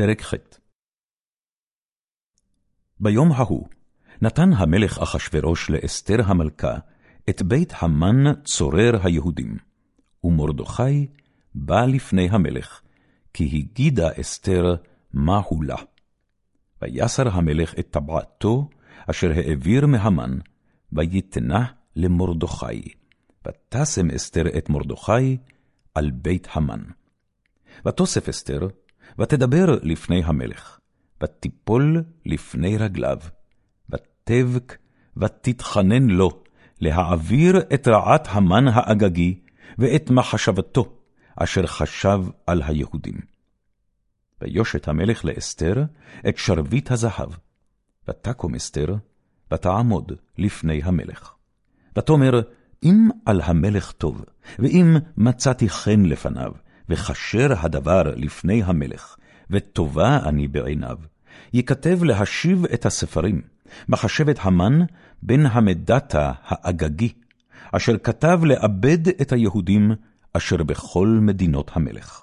פרק ח' ביום ההוא נתן המלך אחשורוש לאסתר המלכה את בית המן צורר היהודים, ומרדכי בא לפני המלך, כי הגידה אסתר מהו לה. ויסר המלך את טבעתו, אשר העביר מהמן, ויתנה למרדכי, ותשם אסתר את מרדכי על בית המן. ותוסף אסתר, ותדבר לפני המלך, ותיפול לפני רגליו, ותבק, ותתחנן לו, להעביר את רעת המן האגגי, ואת מחשבתו, אשר חשב על היהודים. ויושת המלך לאסתר את שרביט הזהב, ותקום אסתר, ותעמוד לפני המלך. ותאמר, אם על המלך טוב, ואם מצאתי חן לפניו, וכשר הדבר לפני המלך, וטובה אני בעיניו, ייכתב להשיב את הספרים, מחשבת המן בן המדתה האגגי, אשר כתב לאבד את היהודים אשר בכל מדינות המלך.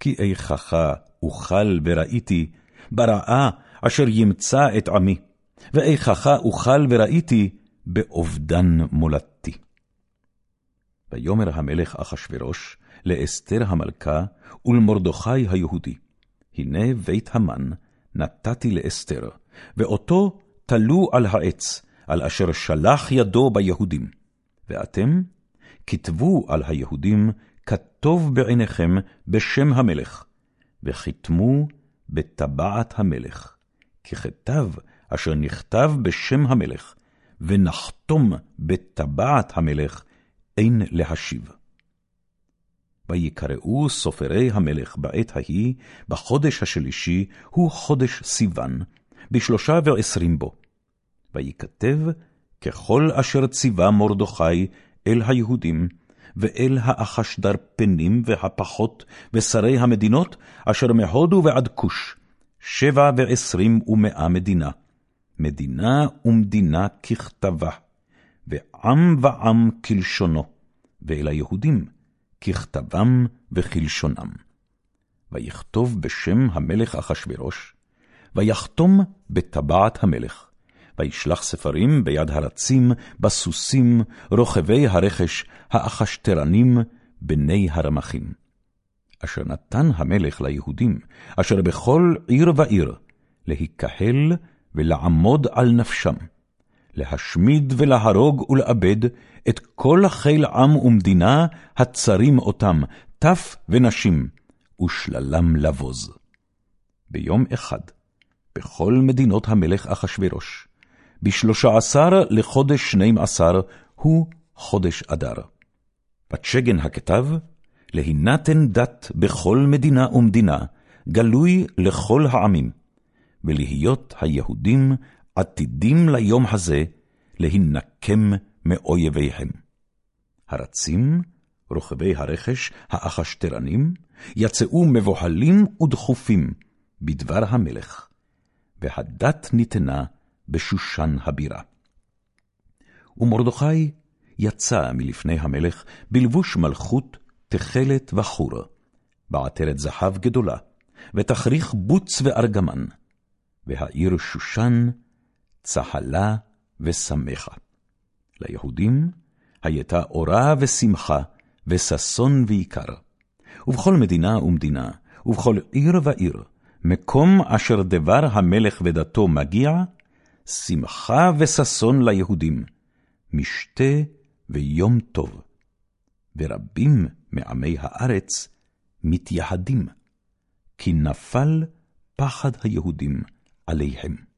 כי איכך אוכל וראיתי, ברעה אשר ימצא את עמי, ואיכך אוכל וראיתי באובדן מולדתי. ויאמר המלך אחשורוש לאסתר המלכה ולמרדכי היהודי, הנה בית המן נתתי לאסתר, ואותו תלו על העץ, על אשר שלח ידו ביהודים. ואתם כתבו על היהודים כטוב בעיניכם בשם המלך, וכתמו בטבעת המלך, ככתב אשר נכתב בשם המלך, ונחתום בטבעת המלך, אין להשיב. ויקראו סופרי המלך בעת ההיא, בחודש השלישי, הוא חודש סיוון, בשלושה ועשרים בו. ויכתב ככל אשר ציווה מרדכי אל היהודים, ואל האחשדרפנים והפחות, ושרי המדינות, אשר מהודו ועד כוש, שבע ועשרים ומאה מדינה, מדינה ומדינה ככתבה, ועם ועם כלשונו, ואל היהודים ככתבם וכלשונם. ויכתוב בשם המלך אחשורוש, ויחתום בטבעת המלך, וישלח ספרים ביד הרצים, בסוסים, רוכבי הרכש, האחשתרנים, בני הרמחים. אשר נתן המלך ליהודים, אשר בכל עיר ועיר, להיקהל ולעמוד על נפשם, להשמיד ולהרוג ולאבד את כל חיל עם ומדינה הצרים אותם, טף ונשים, ושללם לבוז. ביום אחד, בכל מדינות המלך אחשורוש, בשלושה עשר לחודש שנים עשר, הוא חודש אדר. ותשגן הכתב, להינתן דת בכל מדינה ומדינה, גלוי לכל העמים, ולהיות היהודים עתידים ליום הזה להינקם מאויביהם. הרצים, רוכבי הרכש, האחשתרנים, יצאו מבוהלים ודחופים בדבר המלך, והדת ניתנה בשושן הבירה. ומרדכי יצא מלפני המלך בלבוש מלכות תכלת וחור, בעטרת זהב גדולה, ותכריך בוץ וארגמן, והעיר שושן צהלה ושמחה. ליהודים הייתה אורה ושמחה, וששון ויקר. ובכל מדינה ומדינה, ובכל עיר ועיר, מקום אשר דבר המלך ודתו מגיע, שמחה וששון ליהודים, משתה ויום טוב. ורבים מעמי הארץ מתייחדים, כי נפל פחד היהודים עליהם.